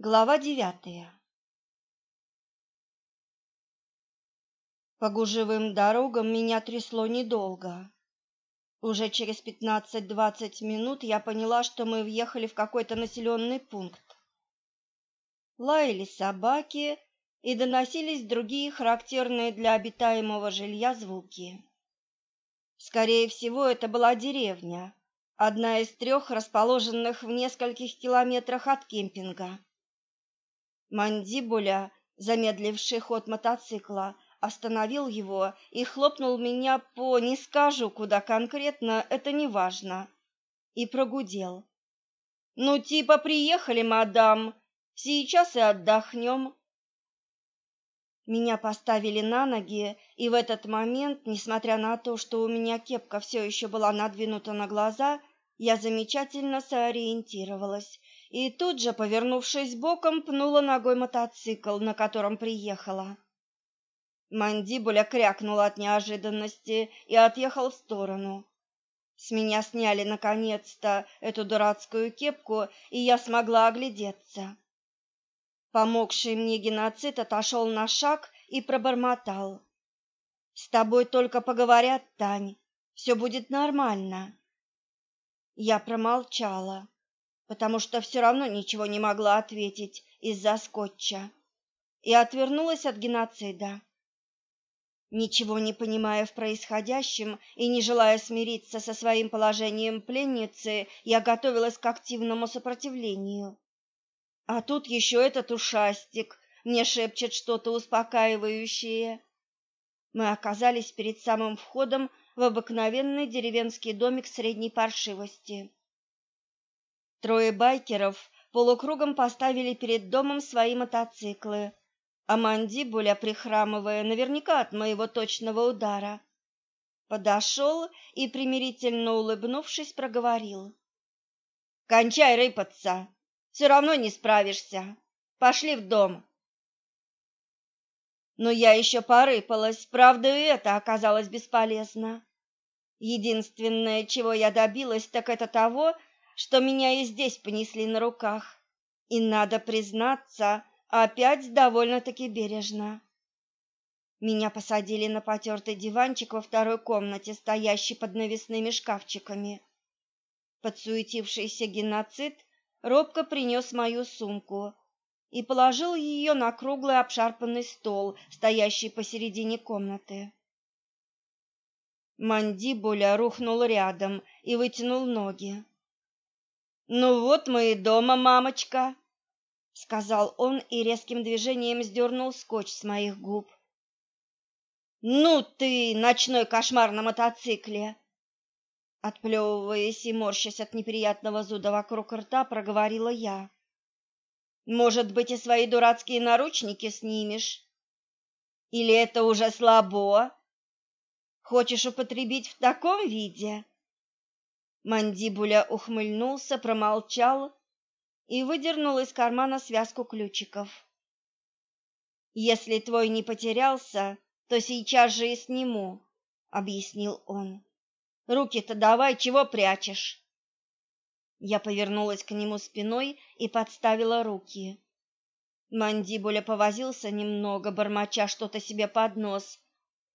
Глава девятая По гужевым дорогам меня трясло недолго. Уже через пятнадцать-двадцать минут я поняла, что мы въехали в какой-то населенный пункт. Лаяли собаки и доносились другие характерные для обитаемого жилья звуки. Скорее всего, это была деревня, одна из трех расположенных в нескольких километрах от кемпинга. Мандибуля, замедливший ход мотоцикла, остановил его и хлопнул меня по не скажу, куда конкретно, это не важно, и прогудел. Ну, типа приехали, мадам. Сейчас и отдохнем». Меня поставили на ноги, и в этот момент, несмотря на то, что у меня кепка все еще была надвинута на глаза, я замечательно сориентировалась и тут же, повернувшись боком, пнула ногой мотоцикл, на котором приехала. Мандибуля крякнула от неожиданности и отъехал в сторону. С меня сняли наконец-то эту дурацкую кепку, и я смогла оглядеться. Помогший мне геноцид отошел на шаг и пробормотал. «С тобой только поговорят, Тань, все будет нормально». Я промолчала потому что все равно ничего не могла ответить из-за скотча, и отвернулась от геноцида. Ничего не понимая в происходящем и не желая смириться со своим положением пленницы, я готовилась к активному сопротивлению. А тут еще этот ушастик мне шепчет что-то успокаивающее. Мы оказались перед самым входом в обыкновенный деревенский домик средней паршивости. Трое байкеров полукругом поставили перед домом свои мотоциклы, а мандибуля, прихрамывая, наверняка от моего точного удара, подошел и, примирительно улыбнувшись, проговорил. «Кончай рыпаться, все равно не справишься. Пошли в дом». Но я еще порыпалась, правда, и это оказалось бесполезно. Единственное, чего я добилась, так это того, что меня и здесь понесли на руках, и, надо признаться, опять довольно-таки бережно. Меня посадили на потертый диванчик во второй комнате, стоящей под навесными шкафчиками. Подсуетившийся геноцид робко принес мою сумку и положил ее на круглый обшарпанный стол, стоящий посередине комнаты. Мандибуля рухнул рядом и вытянул ноги. Ну вот мы и дома, мамочка, сказал он и резким движением сдернул скотч с моих губ. Ну ты, ночной кошмар на мотоцикле, отплевываясь и морщась от неприятного зуда вокруг рта, проговорила я. Может быть, и свои дурацкие наручники снимешь? Или это уже слабо? Хочешь употребить в таком виде? Мандибуля ухмыльнулся, промолчал и выдернул из кармана связку ключиков. Если твой не потерялся, то сейчас же и сниму, объяснил он. Руки-то давай, чего прячешь? Я повернулась к нему спиной и подставила руки. Мандибуля повозился немного, бормоча что-то себе под нос,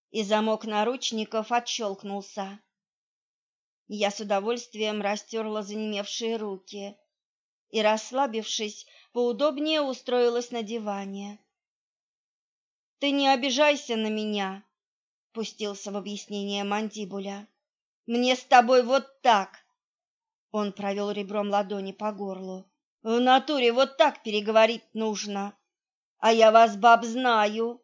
и замок наручников отщелкнулся. Я с удовольствием растерла занемевшие руки и, расслабившись, поудобнее устроилась на диване. Ты не обижайся на меня, пустился в объяснение мандибуля. Мне с тобой вот так. Он провел ребром ладони по горлу. В натуре вот так переговорить нужно. А я вас, баб, знаю.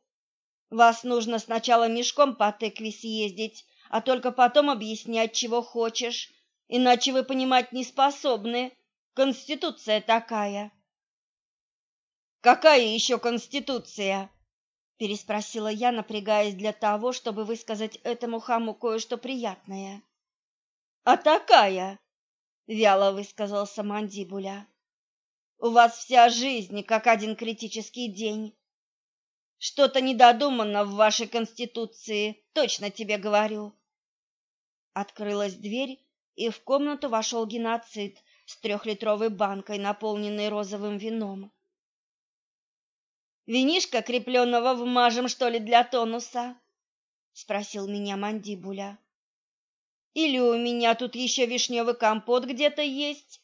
Вас нужно сначала мешком по тыкве съездить, а только потом объяснять, чего хочешь, иначе вы понимать не способны. Конституция такая. Какая еще конституция? переспросила я, напрягаясь для того, чтобы высказать этому хаму кое-что приятное. А такая, вяло высказался Мандибуля. У вас вся жизнь как один критический день. Что-то недодумано в вашей конституции, точно тебе говорю. Открылась дверь, и в комнату вошел геноцид с трехлитровой банкой, наполненной розовым вином. Винишка крепленного вмажем, что ли, для тонуса? Спросил меня мандибуля. Или у меня тут еще вишневый компот где-то есть?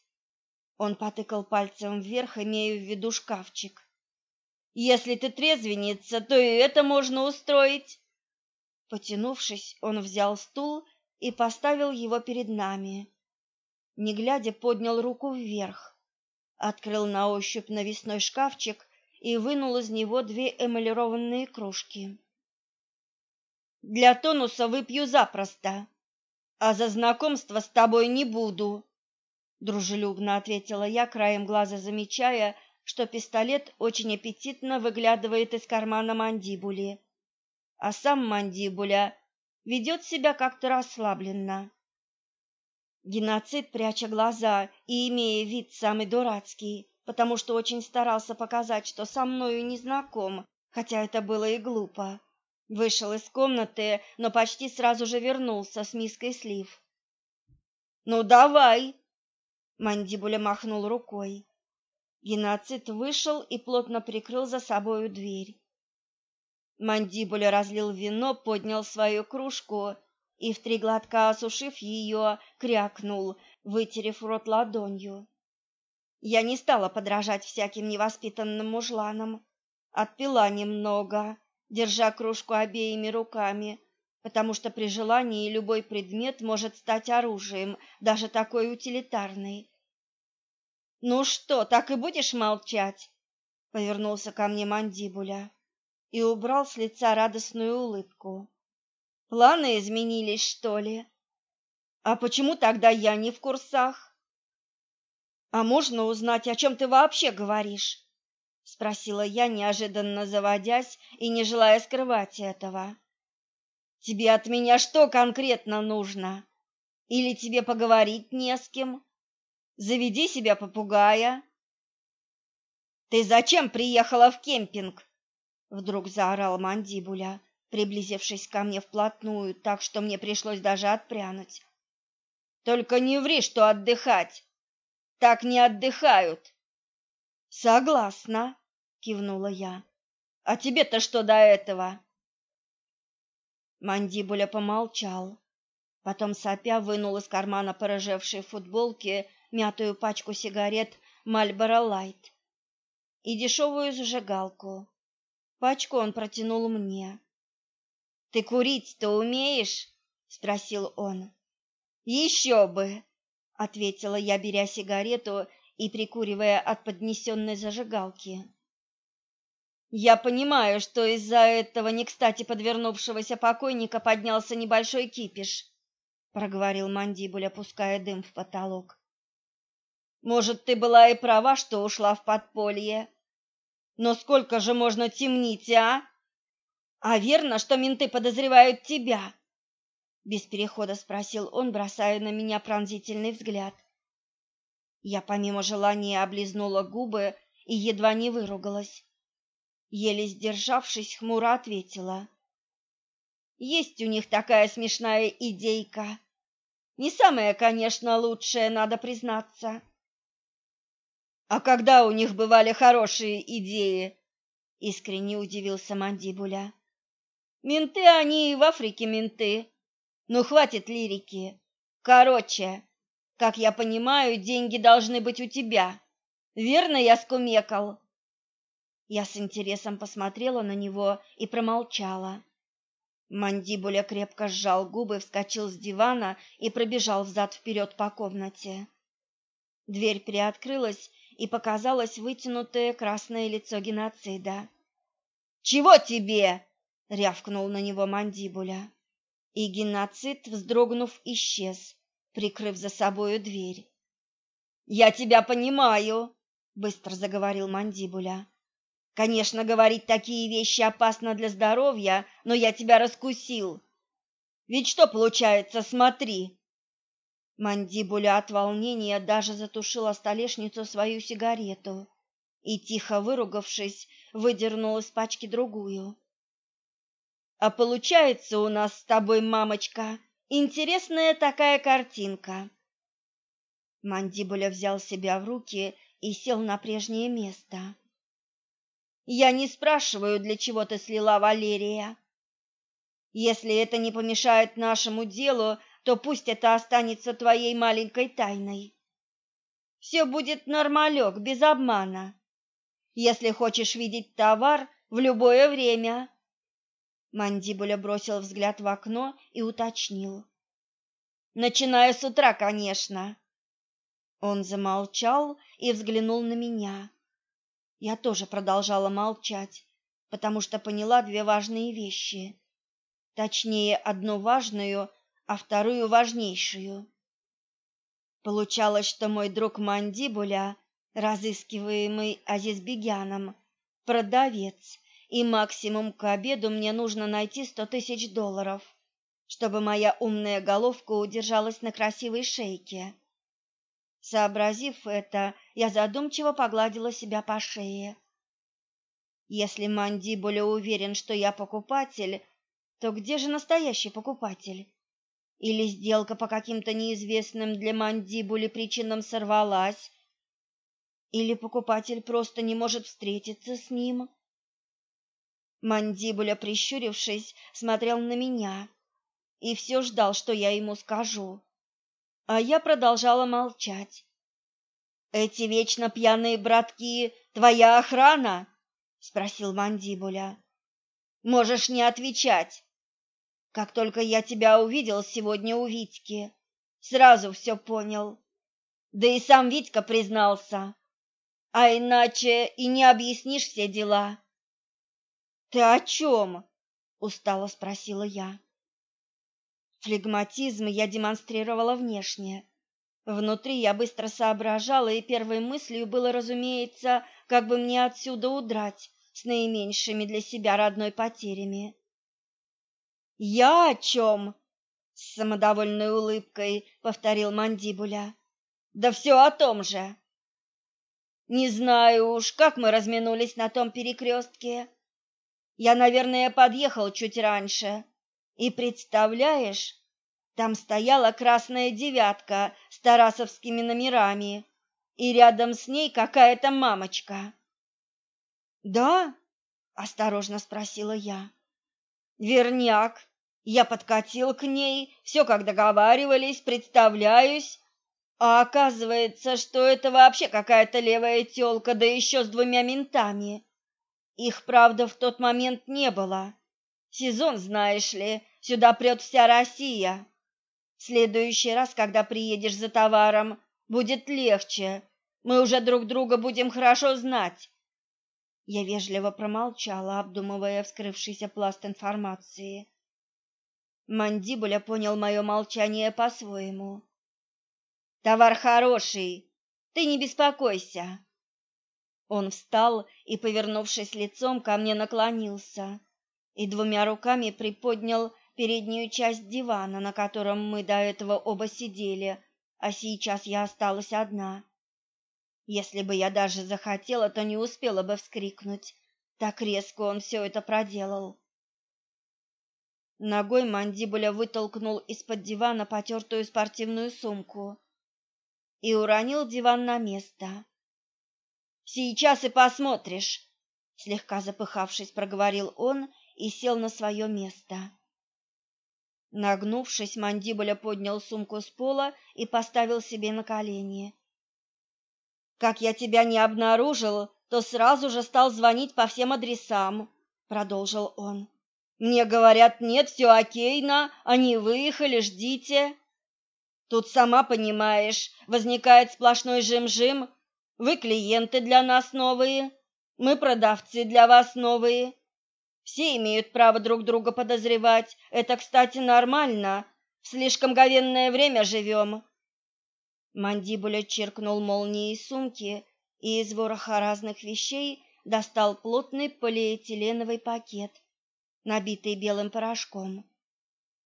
Он потыкал пальцем вверх, имея в виду шкафчик. Если ты трезвенница, то и это можно устроить. Потянувшись, он взял стул и поставил его перед нами. Не глядя, поднял руку вверх, открыл на ощупь навесной шкафчик и вынул из него две эмалированные кружки. Для тонуса выпью запросто, а за знакомство с тобой не буду, дружелюбно ответила я, краем глаза замечая, что пистолет очень аппетитно выглядывает из кармана мандибули, а сам мандибуля ведет себя как-то расслабленно. Геноцид, пряча глаза и имея вид самый дурацкий, потому что очень старался показать, что со мною не знаком, хотя это было и глупо. Вышел из комнаты, но почти сразу же вернулся с миской слив. «Ну, давай!» Мандибуля махнул рукой. Геноцид вышел и плотно прикрыл за собою дверь. Мандибуля разлил вино, поднял свою кружку и, в три глотка осушив ее, крякнул, вытерев рот ладонью. Я не стала подражать всяким невоспитанным мужланам. Отпила немного, держа кружку обеими руками, потому что при желании любой предмет может стать оружием, даже такой утилитарный. «Ну что, так и будешь молчать?» — повернулся ко мне мандибуля и убрал с лица радостную улыбку. «Планы изменились, что ли? А почему тогда я не в курсах?» «А можно узнать, о чем ты вообще говоришь?» — спросила я, неожиданно заводясь и не желая скрывать этого. «Тебе от меня что конкретно нужно? Или тебе поговорить не с кем?» Заведи себя попугая. Ты зачем приехала в кемпинг? Вдруг заорал мандибуля, приблизившись ко мне вплотную, так что мне пришлось даже отпрянуть. Только не ври, что отдыхать. Так не отдыхают. Согласна, кивнула я. А тебе-то что до этого? Мандибуля помолчал, потом сопя вынул из кармана порыжевшей футболки мятую пачку сигарет Marlboro Light и дешевую зажигалку. Пачку он протянул мне. «Ты курить-то умеешь?» — спросил он. «Еще бы!» — ответила я, беря сигарету и прикуривая от поднесенной зажигалки. «Я понимаю, что из-за этого не кстати подвернувшегося покойника поднялся небольшой кипиш», — проговорил мандибуль, опуская дым в потолок. Может, ты была и права, что ушла в подполье. Но сколько же можно темнить, а? А верно, что менты подозревают тебя? Без перехода спросил он, бросая на меня пронзительный взгляд. Я помимо желания облизнула губы и едва не выругалась. Еле сдержавшись, хмуро ответила. Есть у них такая смешная идейка. Не самая, конечно, лучшая, надо признаться. А когда у них бывали хорошие идеи? Искренне удивился Мандибуля. Менты они и в Африке менты. Ну хватит лирики. Короче, как я понимаю, деньги должны быть у тебя. Верно я скумекал? Я с интересом посмотрела на него и промолчала. Мандибуля крепко сжал губы, вскочил с дивана и пробежал взад-вперед по комнате. Дверь приоткрылась, и показалось вытянутое красное лицо геноцида. «Чего тебе?» — рявкнул на него мандибуля. И геноцид, вздрогнув, исчез, прикрыв за собою дверь. «Я тебя понимаю», — быстро заговорил мандибуля. «Конечно, говорить такие вещи опасно для здоровья, но я тебя раскусил. Ведь что получается, смотри, Мандибуля от волнения даже затушила столешницу свою сигарету и, тихо выругавшись, выдернул из пачки другую. «А получается у нас с тобой, мамочка, интересная такая картинка». Мандибуля взял себя в руки и сел на прежнее место. Я не спрашиваю, для чего ты слила Валерия. Если это не помешает нашему делу, то пусть это останется твоей маленькой тайной. Все будет нормалек, без обмана. Если хочешь видеть товар в любое время. Мандибуля бросил взгляд в окно и уточнил. Начиная с утра, конечно. Он замолчал и взглянул на меня. Я тоже продолжала молчать, потому что поняла две важные вещи. Точнее, одну важную, а вторую важнейшую. Получалось, что мой друг Мандибуля, разыскиваемый Азизбегяном, продавец, и максимум к обеду мне нужно найти сто тысяч долларов, чтобы моя умная головка удержалась на красивой шейке. Сообразив это, я задумчиво погладила себя по шее. Если Мандибуля уверен, что я покупатель, то где же настоящий покупатель? Или сделка по каким-то неизвестным для Мандибули причинам сорвалась? Или покупатель просто не может встретиться с ним? Мандибуля, прищурившись, смотрел на меня и все ждал, что я ему скажу а я продолжала молчать. Эти вечно пьяные братки твоя охрана? спросил Мандибуля. Можешь не отвечать. Как только я тебя увидел сегодня у Витьки, сразу все понял. Да и сам Витька признался. А иначе и не объяснишь все дела. Ты о чем? устало спросила я. Флегматизм я демонстрировала внешне. Внутри я быстро соображала, и первой мыслью было, разумеется, как бы мне отсюда удрать с наименьшими для себя родной потерями. «Я о чем?» — с самодовольной улыбкой повторил Мандибуля. «Да все о том же!» «Не знаю уж, как мы разминулись на том перекрестке. Я, наверное, подъехал чуть раньше, и представляешь, там стояла красная девятка с тарасовскими номерами, и рядом с ней какая-то мамочка. Да? осторожно спросила я. Верняк. Я подкатил к ней, все как договаривались, представляюсь, а оказывается, что это вообще какая-то левая тёлка, да еще с двумя ментами. Их, правда, в тот момент не было. Сезон, знаешь ли, сюда прет вся Россия. В следующий раз, когда приедешь за товаром, будет легче. Мы уже друг друга будем хорошо знать. Я вежливо промолчала, обдумывая вскрывшийся пласт информации. Мандибуля понял мое молчание по-своему. Товар хороший, ты не беспокойся. Он встал и, повернувшись лицом ко мне, наклонился и двумя руками приподнял переднюю часть дивана, на котором мы до этого оба сидели, а сейчас я осталась одна. Если бы я даже захотела, то не успела бы вскрикнуть. Так резко он все это проделал. Ногой мандибуля вытолкнул из-под дивана потертую спортивную сумку и уронил диван на место. «Сейчас и посмотришь», — слегка запыхавшись, проговорил он и сел на свое место. Нагнувшись, мандибуля поднял сумку с пола и поставил себе на колени. Как я тебя не обнаружил, то сразу же стал звонить по всем адресам, продолжил он. Мне говорят: "Нет, все окейно, они выехали, ждите". Тут сама понимаешь, возникает сплошной жим-жим. Вы клиенты для нас новые, мы продавцы для вас новые. Все имеют право друг друга подозревать. Это, кстати, нормально. В слишком говенное время живем. Мандибуля чиркнул молнией сумки и из вороха разных вещей достал плотный полиэтиленовый пакет, набитый белым порошком.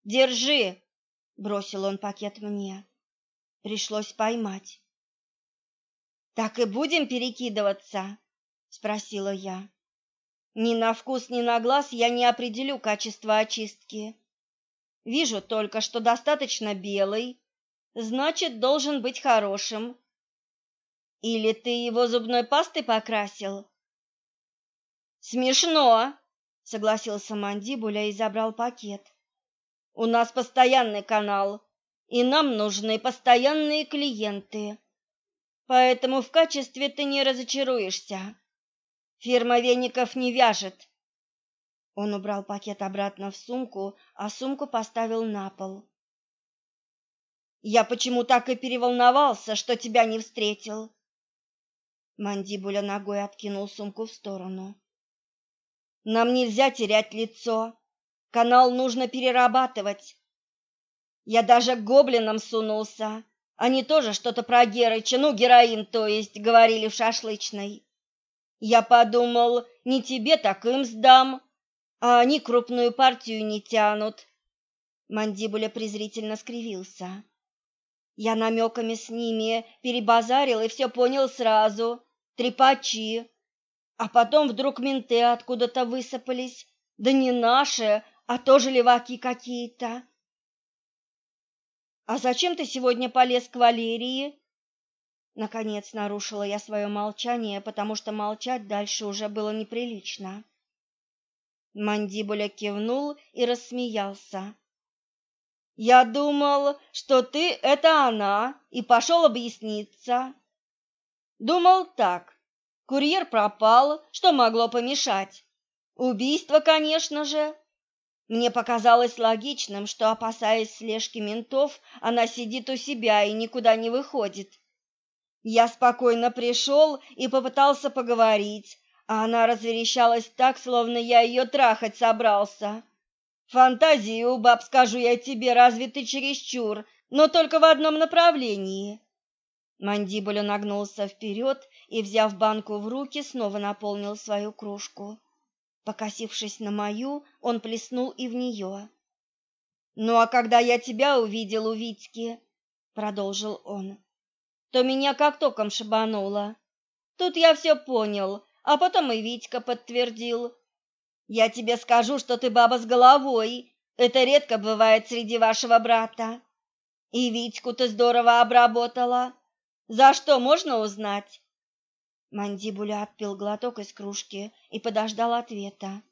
«Держи!» — бросил он пакет мне. Пришлось поймать. «Так и будем перекидываться?» — спросила я. Ни на вкус, ни на глаз я не определю качество очистки. Вижу только, что достаточно белый, значит, должен быть хорошим. Или ты его зубной пастой покрасил? Смешно, согласился Мандибуля и забрал пакет. У нас постоянный канал, и нам нужны постоянные клиенты. Поэтому в качестве ты не разочаруешься. Фирма веников не вяжет. Он убрал пакет обратно в сумку, а сумку поставил на пол. Я почему так и переволновался, что тебя не встретил. Мандибуля ногой откинул сумку в сторону. Нам нельзя терять лицо. Канал нужно перерабатывать. Я даже к гоблинам сунулся. Они тоже что-то про Герыча, ну, героин, то есть, говорили в шашлычной. Я подумал, не тебе, так им сдам, а они крупную партию не тянут. Мандибуля презрительно скривился. Я намеками с ними перебазарил и все понял сразу. Трепачи. А потом вдруг менты откуда-то высыпались. Да не наши, а тоже леваки какие-то. А зачем ты сегодня полез к Валерии? Наконец нарушила я свое молчание, потому что молчать дальше уже было неприлично. Мандибуля кивнул и рассмеялся. Я думал, что ты это она, и пошел объясниться. Думал так. Курьер пропал, что могло помешать? Убийство, конечно же. Мне показалось логичным, что, опасаясь слежки ментов, она сидит у себя и никуда не выходит. Я спокойно пришел и попытался поговорить, а она разверещалась так, словно я ее трахать собрался. Фантазии у баб, скажу я тебе, развиты чересчур, но только в одном направлении. Мандибуля нагнулся вперед и, взяв банку в руки, снова наполнил свою кружку. Покосившись на мою, он плеснул и в нее. «Ну а когда я тебя увидел у Витьки, — продолжил он, — то меня как током шибануло. Тут я все понял, а потом и Витька подтвердил. Я тебе скажу, что ты баба с головой. Это редко бывает среди вашего брата. И Витьку ты здорово обработала. За что можно узнать? Мандибуля отпил глоток из кружки и подождал ответа.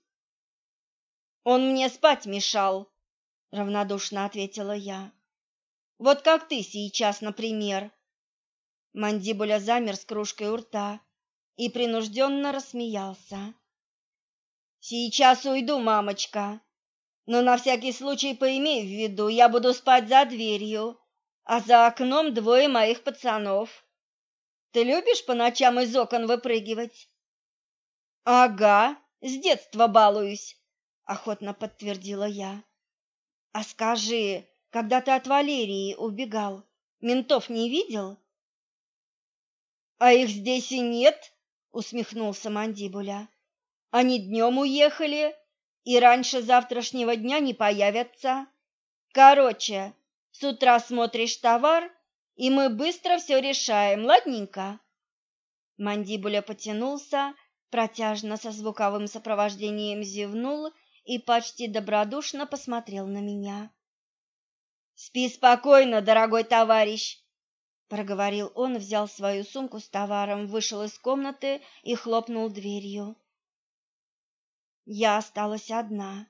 Он мне спать мешал, равнодушно ответила я. Вот как ты сейчас, например. Мандибуля замер с кружкой у рта и принужденно рассмеялся. Сейчас уйду, мамочка. Но на всякий случай поимей в виду, я буду спать за дверью а за окном двое моих пацанов. Ты любишь по ночам из окон выпрыгивать? Ага, с детства балуюсь, охотно подтвердила я. А скажи, когда ты от Валерии убегал, ментов не видел? А их здесь и нет, усмехнулся Мандибуля. Они днем уехали и раньше завтрашнего дня не появятся. Короче, с утра смотришь товар, и мы быстро все решаем, ладненько. Мандибуля потянулся, протяжно со звуковым сопровождением зевнул и почти добродушно посмотрел на меня. Спи спокойно, дорогой товарищ, проговорил он, взял свою сумку с товаром, вышел из комнаты и хлопнул дверью. Я осталась одна.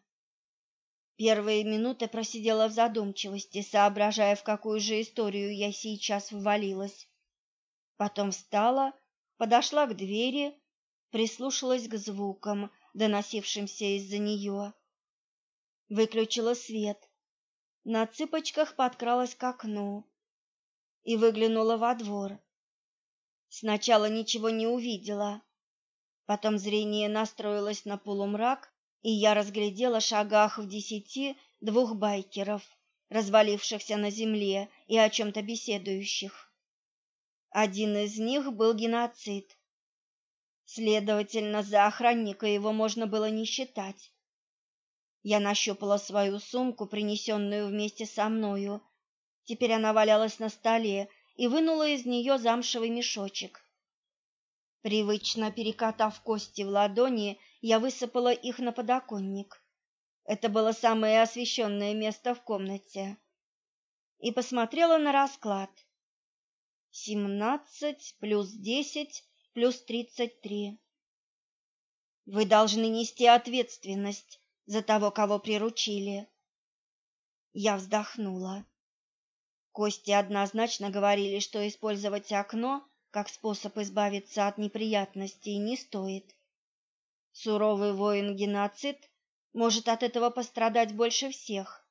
Первые минуты просидела в задумчивости, соображая, в какую же историю я сейчас ввалилась. Потом встала, подошла к двери, прислушалась к звукам, доносившимся из-за нее. Выключила свет, на цыпочках подкралась к окну и выглянула во двор. Сначала ничего не увидела, потом зрение настроилось на полумрак, и я разглядела шагах в десяти двух байкеров, развалившихся на земле и о чем-то беседующих. Один из них был геноцид. Следовательно, за охранника его можно было не считать. Я нащупала свою сумку, принесенную вместе со мною. Теперь она валялась на столе и вынула из нее замшевый мешочек. Привычно перекатав кости в ладони, я высыпала их на подоконник. Это было самое освещенное место в комнате. И посмотрела на расклад. Семнадцать плюс десять плюс тридцать три. Вы должны нести ответственность за того, кого приручили. Я вздохнула. Кости однозначно говорили, что использовать окно как способ избавиться от неприятностей не стоит. Суровый воин-геноцид может от этого пострадать больше всех.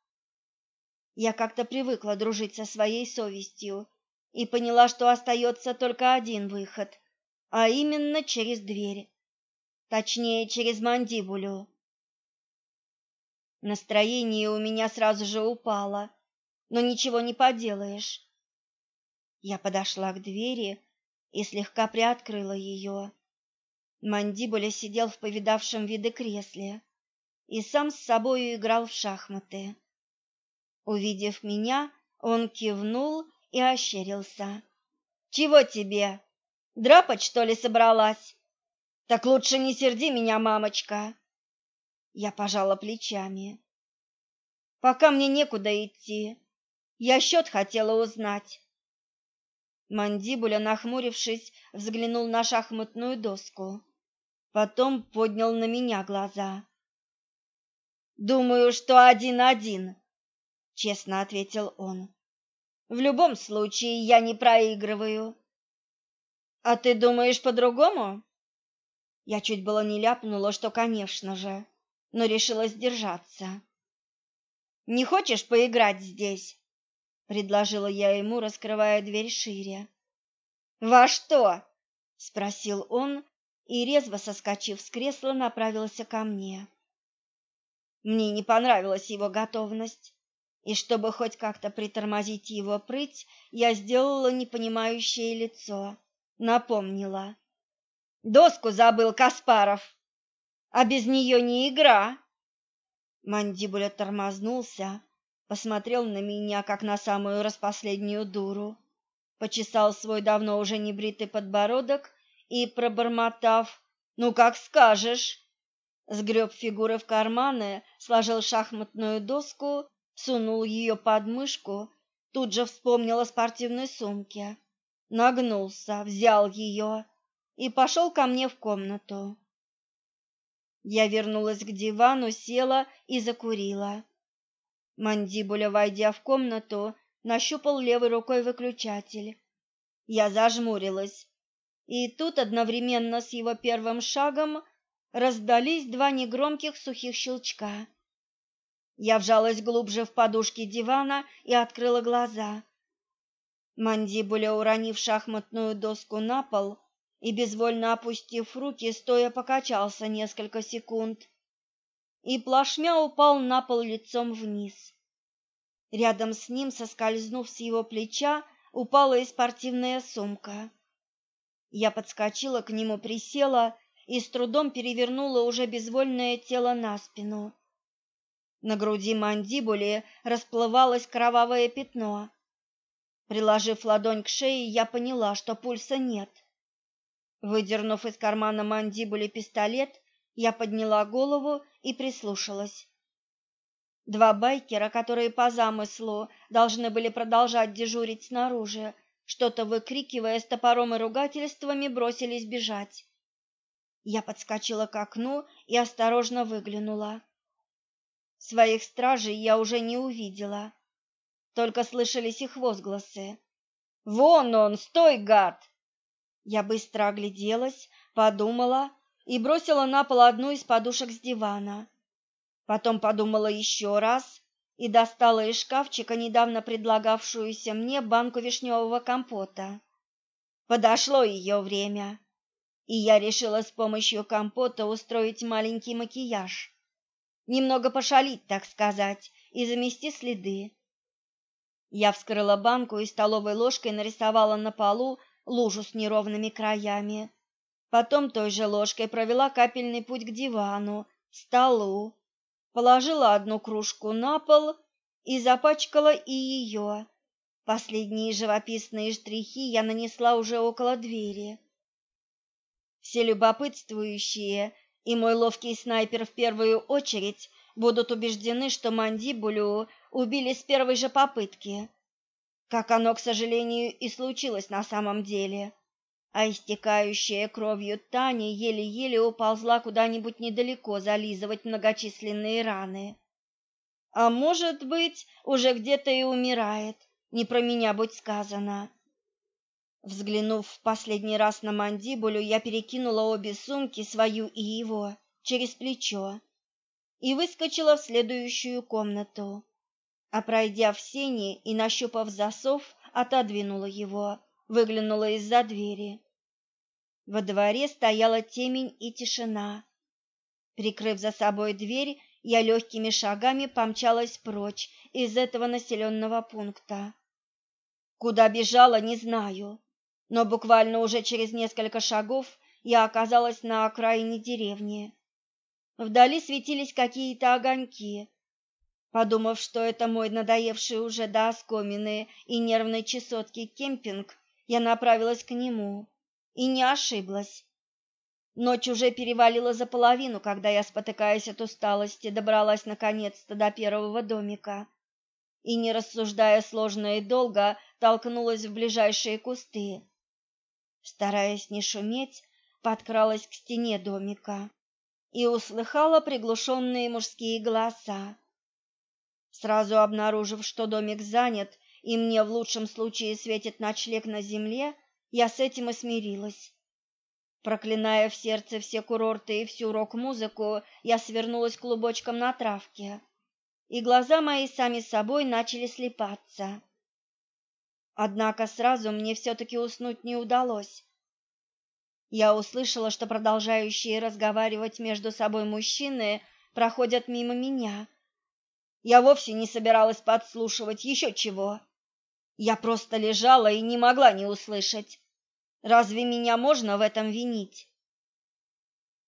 Я как-то привыкла дружить со своей совестью и поняла, что остается только один выход, а именно через дверь. Точнее, через мандибулю. Настроение у меня сразу же упало, но ничего не поделаешь. Я подошла к двери и слегка приоткрыла ее. Мандибуля сидел в повидавшем виды кресле и сам с собою играл в шахматы. Увидев меня, он кивнул и ощерился. «Чего тебе? Драпать, что ли, собралась? Так лучше не серди меня, мамочка!» Я пожала плечами. «Пока мне некуда идти. Я счет хотела узнать». Мандибуля, нахмурившись, взглянул на шахматную доску. Потом поднял на меня глаза. «Думаю, что один-один», — честно ответил он. «В любом случае я не проигрываю». «А ты думаешь по-другому?» Я чуть было не ляпнула, что, конечно же, но решила сдержаться. «Не хочешь поиграть здесь?» — предложила я ему, раскрывая дверь шире. «Во что?» — спросил он и, резво соскочив с кресла, направился ко мне. Мне не понравилась его готовность, и чтобы хоть как-то притормозить его прыть, я сделала непонимающее лицо, напомнила. «Доску забыл Каспаров, а без нее не игра!» Мандибуля тормознулся, посмотрел на меня, как на самую распоследнюю дуру, почесал свой давно уже небритый подбородок и, пробормотав «Ну, как скажешь!» сгреб фигуры в карманы, сложил шахматную доску, сунул ее под мышку, тут же вспомнил о спортивной сумке, нагнулся, взял ее и пошел ко мне в комнату. Я вернулась к дивану, села и закурила. Мандибуля, войдя в комнату, нащупал левой рукой выключатель. Я зажмурилась, и тут одновременно с его первым шагом раздались два негромких сухих щелчка. Я вжалась глубже в подушки дивана и открыла глаза. Мандибуля, уронив шахматную доску на пол и безвольно опустив руки, стоя покачался несколько секунд и плашмя упал на пол лицом вниз. Рядом с ним, соскользнув с его плеча, упала и спортивная сумка. Я подскочила к нему, присела и с трудом перевернула уже безвольное тело на спину. На груди мандибули расплывалось кровавое пятно. Приложив ладонь к шее, я поняла, что пульса нет. Выдернув из кармана мандибули пистолет, я подняла голову и прислушалась. Два байкера, которые по замыслу должны были продолжать дежурить снаружи, что-то выкрикивая с топором и ругательствами, бросились бежать. Я подскочила к окну и осторожно выглянула. Своих стражей я уже не увидела, только слышались их возгласы. «Вон он! Стой, гад!» Я быстро огляделась, подумала и бросила на пол одну из подушек с дивана. Потом подумала еще раз и достала из шкафчика недавно предлагавшуюся мне банку вишневого компота. Подошло ее время и я решила с помощью компота устроить маленький макияж. Немного пошалить, так сказать, и замести следы. Я вскрыла банку и столовой ложкой нарисовала на полу лужу с неровными краями. Потом той же ложкой провела капельный путь к дивану, столу, положила одну кружку на пол и запачкала и ее. Последние живописные штрихи я нанесла уже около двери. Все любопытствующие и мой ловкий снайпер в первую очередь будут убеждены, что мандибулю убили с первой же попытки, как оно, к сожалению, и случилось на самом деле. А истекающая кровью Таня еле-еле уползла куда-нибудь недалеко зализывать многочисленные раны. А может быть, уже где-то и умирает, не про меня будь сказано. Взглянув в последний раз на мандибулю, я перекинула обе сумки, свою и его, через плечо и выскочила в следующую комнату. А пройдя в сени и нащупав засов, отодвинула его, выглянула из-за двери. Во дворе стояла темень и тишина. Прикрыв за собой дверь, я легкими шагами помчалась прочь из этого населенного пункта. Куда бежала, не знаю но буквально уже через несколько шагов я оказалась на окраине деревни. Вдали светились какие-то огоньки. Подумав, что это мой надоевший уже до оскомины и нервной чесотки кемпинг, я направилась к нему и не ошиблась. Ночь уже перевалила за половину, когда я, спотыкаясь от усталости, добралась наконец-то до первого домика и, не рассуждая сложно и долго, толкнулась в ближайшие кусты. Стараясь не шуметь, подкралась к стене домика и услыхала приглушенные мужские голоса. Сразу обнаружив, что домик занят и мне в лучшем случае светит ночлег на земле, я с этим и смирилась. Проклиная в сердце все курорты и всю рок-музыку, я свернулась клубочком на травке, и глаза мои сами собой начали слепаться. Однако сразу мне все-таки уснуть не удалось. Я услышала, что продолжающие разговаривать между собой мужчины проходят мимо меня. Я вовсе не собиралась подслушивать еще чего. Я просто лежала и не могла не услышать. Разве меня можно в этом винить?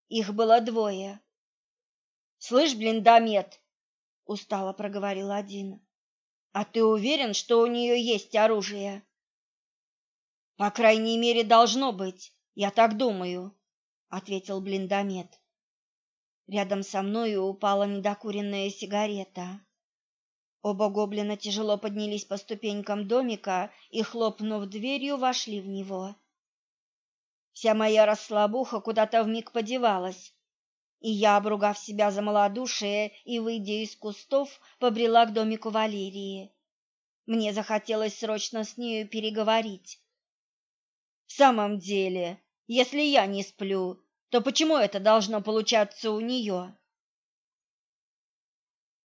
Их было двое. «Слышь, блиндомет!» — устало проговорил один. А ты уверен, что у нее есть оружие? По крайней мере, должно быть. Я так думаю, ответил блиндомет. Рядом со мной упала недокуренная сигарета. Оба гоблина тяжело поднялись по ступенькам домика и, хлопнув дверью, вошли в него. Вся моя расслабуха куда-то вмиг подевалась, и я, обругав себя за малодушие и выйдя из кустов, побрела к домику Валерии. Мне захотелось срочно с нею переговорить. В самом деле, если я не сплю, то почему это должно получаться у нее?